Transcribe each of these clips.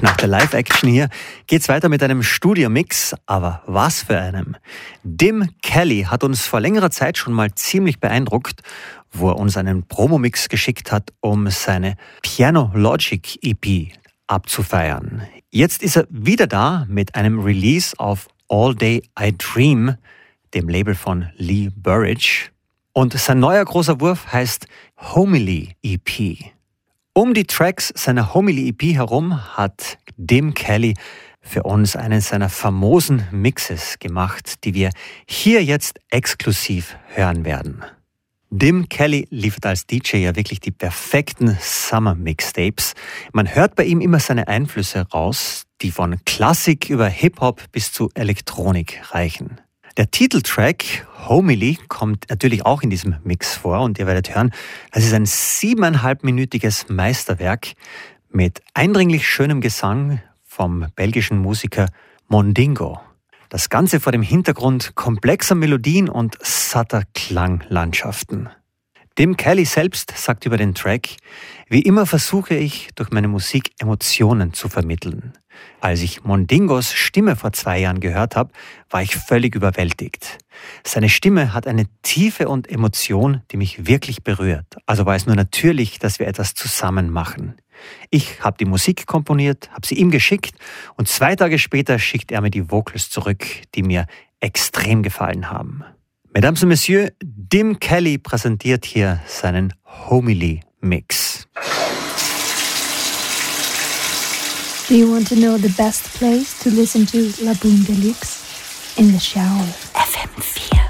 Nach der Live-Action hier geht's weiter mit einem Studio-Mix, aber was für einem. Dim Kelly hat uns vor längerer Zeit schon mal ziemlich beeindruckt, wo er uns einen Promo-Mix geschickt hat, um seine Piano Logic EP abzufeiern. Jetzt ist er wieder da mit einem Release auf All Day I Dream, dem Label von Lee Burridge. Und sein neuer großer Wurf heißt Homily EP. Um die Tracks seiner Homily EP herum hat Dim Kelly für uns einen seiner famosen Mixes gemacht, die wir hier jetzt exklusiv hören werden. Dim Kelly liefert als DJ ja wirklich die perfekten Summer Mixtapes. Man hört bei ihm immer seine Einflüsse raus, die von Klassik über Hip-Hop bis zu Elektronik reichen. Der Titeltrack Homily kommt natürlich auch in diesem Mix vor und ihr werdet hören, das ist ein siebeneinhalbminütiges Meisterwerk mit eindringlich schönem Gesang vom belgischen Musiker Mondingo. Das Ganze vor dem Hintergrund komplexer Melodien und satter Klanglandschaften. Dem Kelly selbst sagt über den Track, wie immer versuche ich, durch meine Musik Emotionen zu vermitteln. Als ich Mondingos Stimme vor zwei Jahren gehört habe, war ich völlig überwältigt. Seine Stimme hat eine Tiefe und Emotion, die mich wirklich berührt. Also war es nur natürlich, dass wir etwas zusammen machen. Ich habe die Musik komponiert, habe sie ihm geschickt und zwei Tage später schickt er mir die Vocals zurück, die mir extrem gefallen haben. Mesdames und Messieurs, Dim Kelly präsentiert hier seinen Homily Mix. Do you want to know the best place to listen to La Boom Deluxe? In the shower. FM4.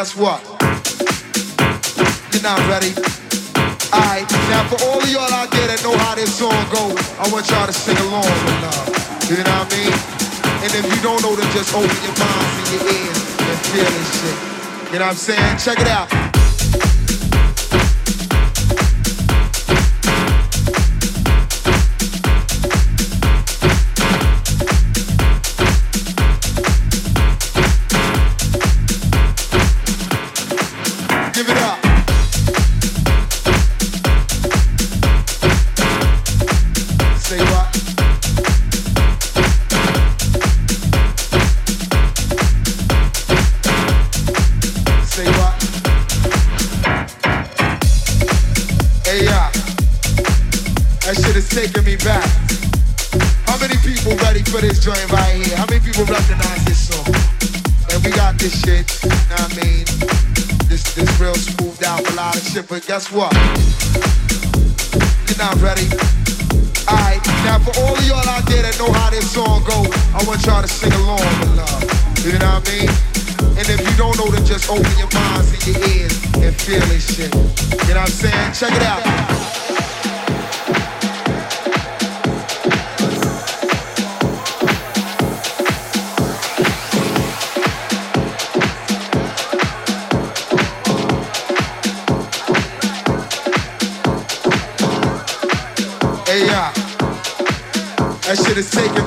Guess what? You're not ready. Alright, now for all of y'all out there that know how this song goes, I want y'all to sing along with love. You know what I mean? And if you don't know, then just open your minds and your ears and feel this shit. You know what I'm saying? Check it out. Give it up. Guess what? You're not ready. Alright, now for all of y'all out there that know how this song goes, I want y'all to sing along with love. You know what I mean? And if you don't know, then just open your minds and your ears and feel this shit. You know what I'm saying? Check it out.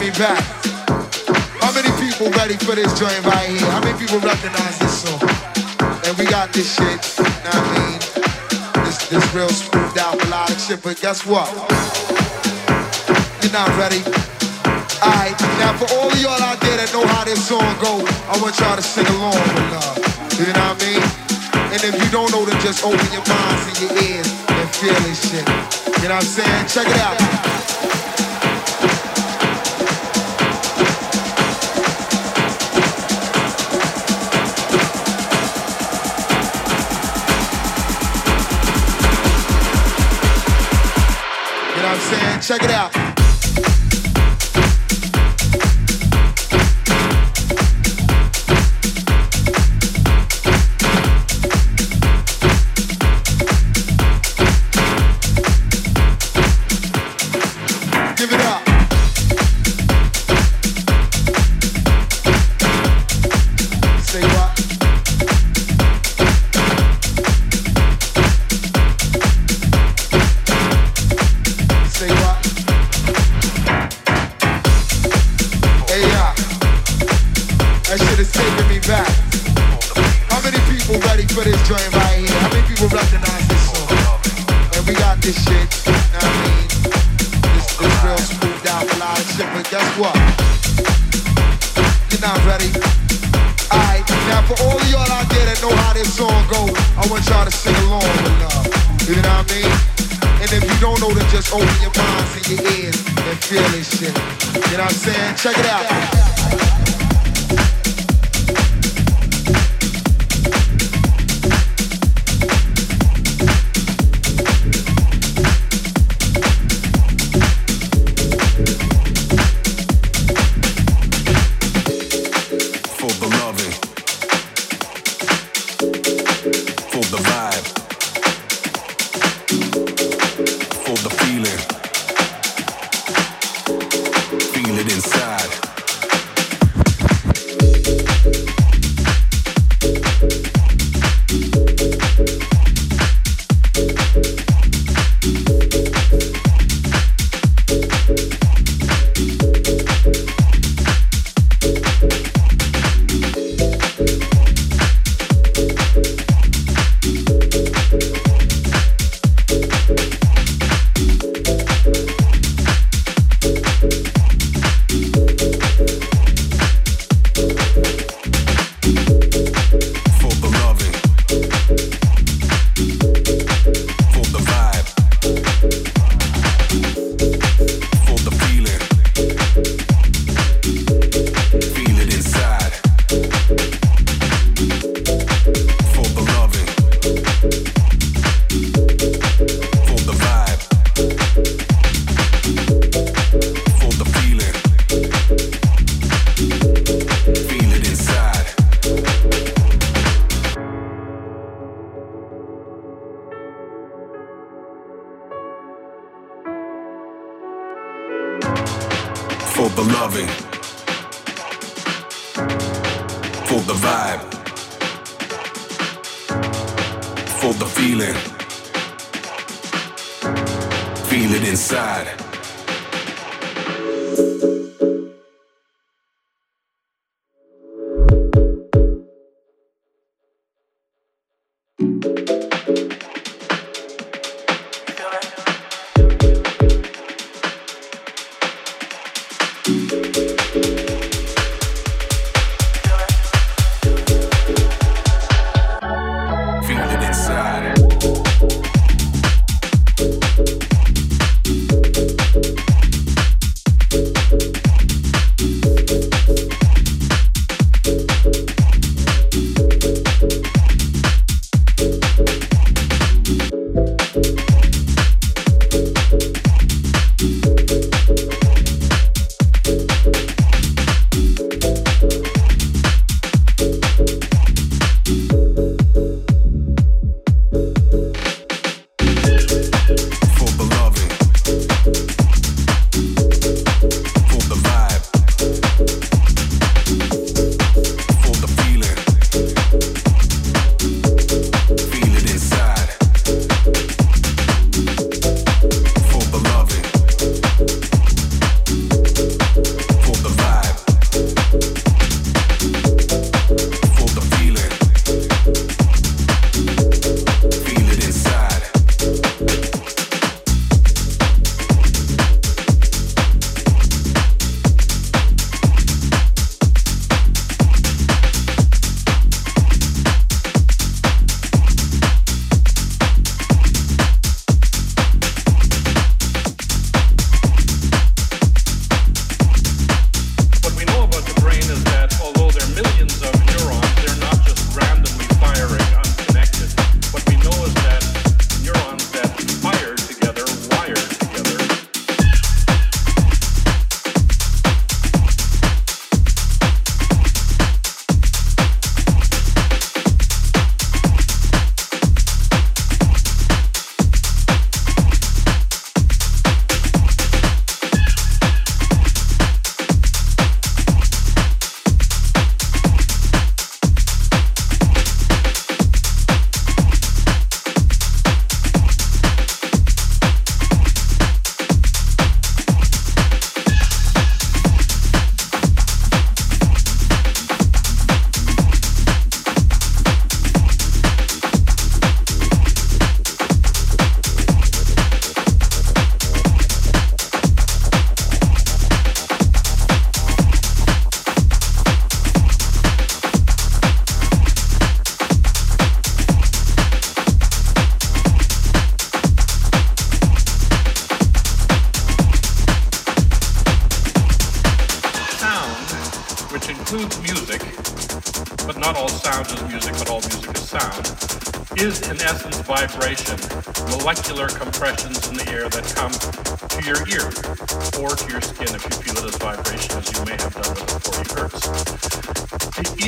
Me back. How many people ready for this joint right here? How many people recognize this song? And we got this shit, you know what I mean? This, this real smoothed out melodic shit, but guess what? You're not ready. Alright, now for all of y'all out there that know how this song goes, I want y'all to sing along with love. You know what I mean? And if you don't know, then just open your minds and your ears and feel this shit. You know what I'm saying? Check it out. Check it out.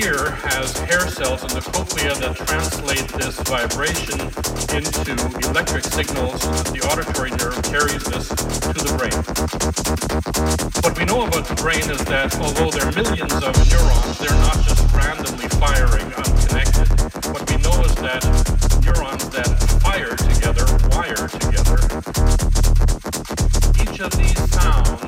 ear has hair cells in the cochlea that translate this vibration into electric signals so that the auditory nerve carries this to the brain. What we know about the brain is that although there are millions of neurons, they're not just randomly firing unconnected. What we know is that neurons that fire together wire together. Each of these sounds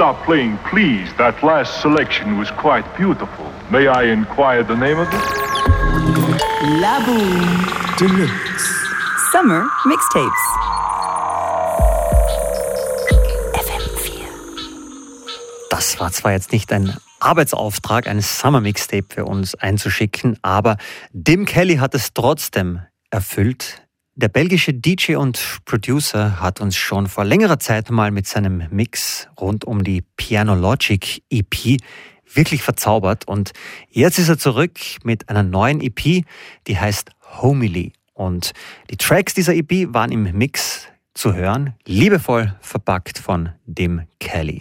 stop playing, please. That last selection was quite beautiful. May I inquire the name of it? La Boom Deluxe. Summer Mixtapes. Das war zwar jetzt nicht ein Arbeitsauftrag, ein Summer Mixtape für uns einzuschicken, aber Dim Kelly hat es trotzdem erfüllt. Der belgische DJ und Producer hat uns schon vor längerer Zeit mal mit seinem Mix rund um die Piano Logic EP wirklich verzaubert und jetzt ist er zurück mit einer neuen EP, die heißt Homily. Und die Tracks dieser EP waren im Mix zu hören, liebevoll verpackt von Dim Kelly.